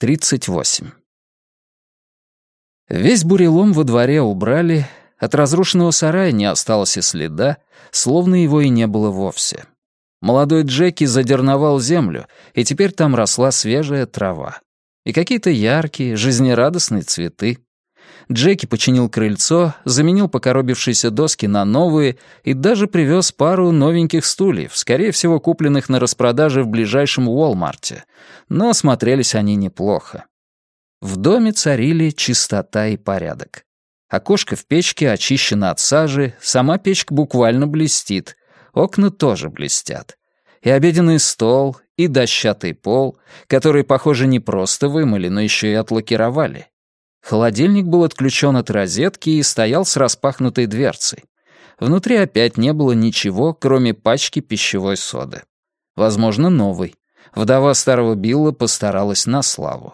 38. Весь бурелом во дворе убрали, от разрушенного сарая не осталось и следа, словно его и не было вовсе. Молодой Джеки задерновал землю, и теперь там росла свежая трава. И какие-то яркие, жизнерадостные цветы. Джеки починил крыльцо, заменил покоробившиеся доски на новые и даже привез пару новеньких стульев, скорее всего, купленных на распродаже в ближайшем Уолмарте. Но смотрелись они неплохо. В доме царили чистота и порядок. Окошко в печке очищено от сажи, сама печка буквально блестит, окна тоже блестят. И обеденный стол, и дощатый пол, который, похоже, не просто вымыли, но еще и отлакировали. Холодильник был отключен от розетки и стоял с распахнутой дверцей. Внутри опять не было ничего, кроме пачки пищевой соды. Возможно, новый. Вдова старого Билла постаралась на славу.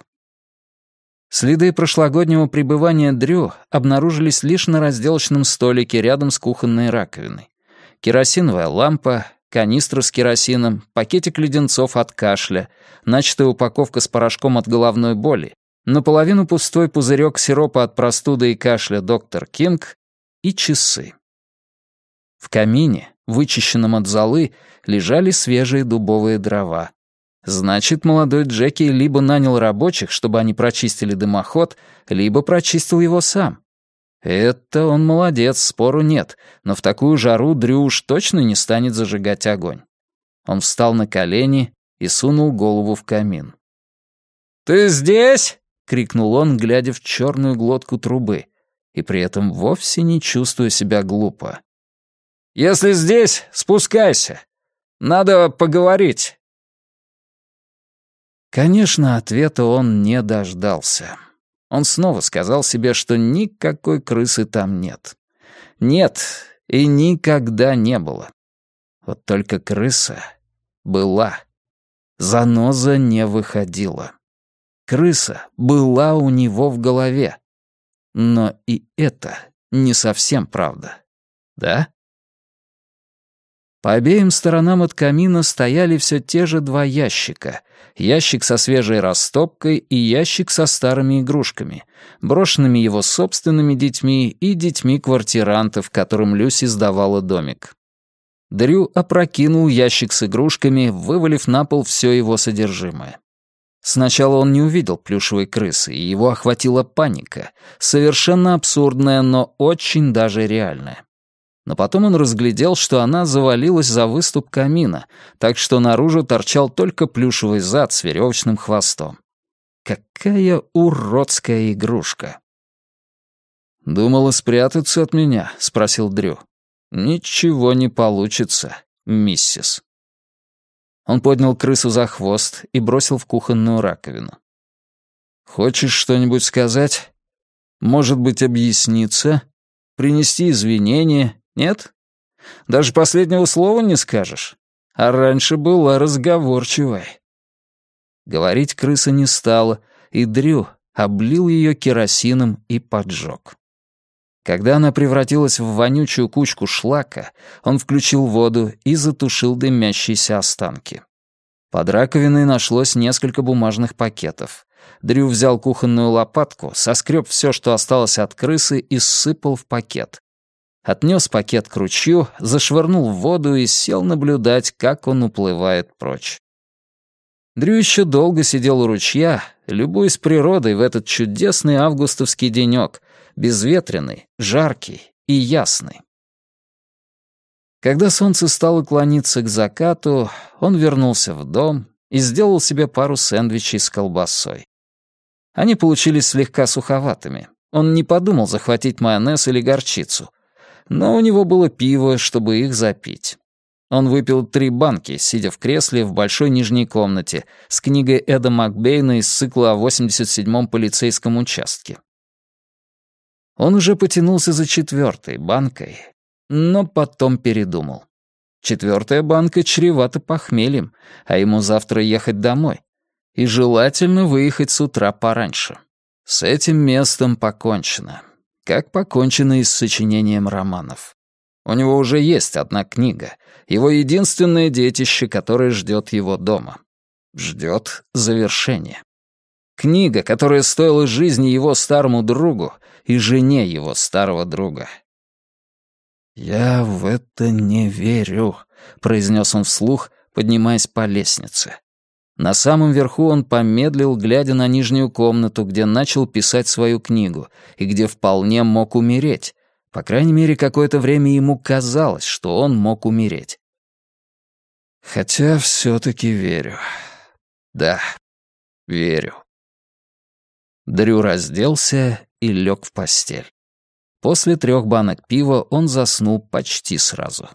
Следы прошлогоднего пребывания Дрю обнаружились лишь на разделочном столике рядом с кухонной раковиной. Керосиновая лампа, канистра с керосином, пакетик леденцов от кашля, начатая упаковка с порошком от головной боли, наполовину пустой пузырек сиропа от простуды и кашля доктор Кинг и часы. В камине, вычищенном от золы, лежали свежие дубовые дрова. Значит, молодой Джеки либо нанял рабочих, чтобы они прочистили дымоход, либо прочистил его сам. Это он молодец, спору нет, но в такую жару Дрю уж точно не станет зажигать огонь. Он встал на колени и сунул голову в камин. «Ты здесь?» — крикнул он, глядя в черную глотку трубы, и при этом вовсе не чувствуя себя глупо. «Если здесь, спускайся. Надо поговорить». Конечно, ответа он не дождался. Он снова сказал себе, что никакой крысы там нет. Нет, и никогда не было. Вот только крыса была. Заноза не выходила. Крыса была у него в голове. Но и это не совсем правда. Да? По обеим сторонам от камина стояли все те же два ящика. Ящик со свежей растопкой и ящик со старыми игрушками, брошенными его собственными детьми и детьми квартирантов, которым Люси сдавала домик. Дрю опрокинул ящик с игрушками, вывалив на пол все его содержимое. Сначала он не увидел плюшевой крысы, и его охватила паника, совершенно абсурдная, но очень даже реальная. Но потом он разглядел, что она завалилась за выступ камина, так что наружу торчал только плюшевый зад с веревочным хвостом. Какая уродская игрушка! «Думала спрятаться от меня?» — спросил Дрю. «Ничего не получится, миссис». Он поднял крысу за хвост и бросил в кухонную раковину. «Хочешь что-нибудь сказать? Может быть, объясниться? Принести извинения нет? Даже последнего слова не скажешь? А раньше была разговорчивой. Говорить крыса не стала, и Дрю облил ее керосином и поджег. Когда она превратилась в вонючую кучку шлака, он включил воду и затушил дымящиеся останки. Под раковиной нашлось несколько бумажных пакетов. Дрю взял кухонную лопатку, соскреб все, что осталось от крысы, и сыпал в пакет отнес пакет к ручью, зашвырнул в воду и сел наблюдать, как он уплывает прочь. Дрю еще долго сидел у ручья, любуясь природой в этот чудесный августовский денек, безветренный, жаркий и ясный. Когда солнце стало клониться к закату, он вернулся в дом и сделал себе пару сэндвичей с колбасой. Они получились слегка суховатыми. Он не подумал захватить майонез или горчицу — но у него было пиво, чтобы их запить. Он выпил три банки, сидя в кресле в большой нижней комнате, с книгой Эда Макбейна из цикла о 87-м полицейском участке. Он уже потянулся за четвертой банкой, но потом передумал. Четвертая банка чревата похмельем, а ему завтра ехать домой. И желательно выехать с утра пораньше. С этим местом покончено как покончено и с сочинением романов. У него уже есть одна книга, его единственное детище, которое ждет его дома. Ждет завершения. Книга, которая стоила жизни его старому другу и жене его старого друга. «Я в это не верю», — произнес он вслух, поднимаясь по лестнице. На самом верху он помедлил, глядя на нижнюю комнату, где начал писать свою книгу, и где вполне мог умереть. По крайней мере, какое-то время ему казалось, что он мог умереть. Хотя все-таки верю. Да, верю. Дрю разделся и лег в постель. После трех банок пива он заснул почти сразу.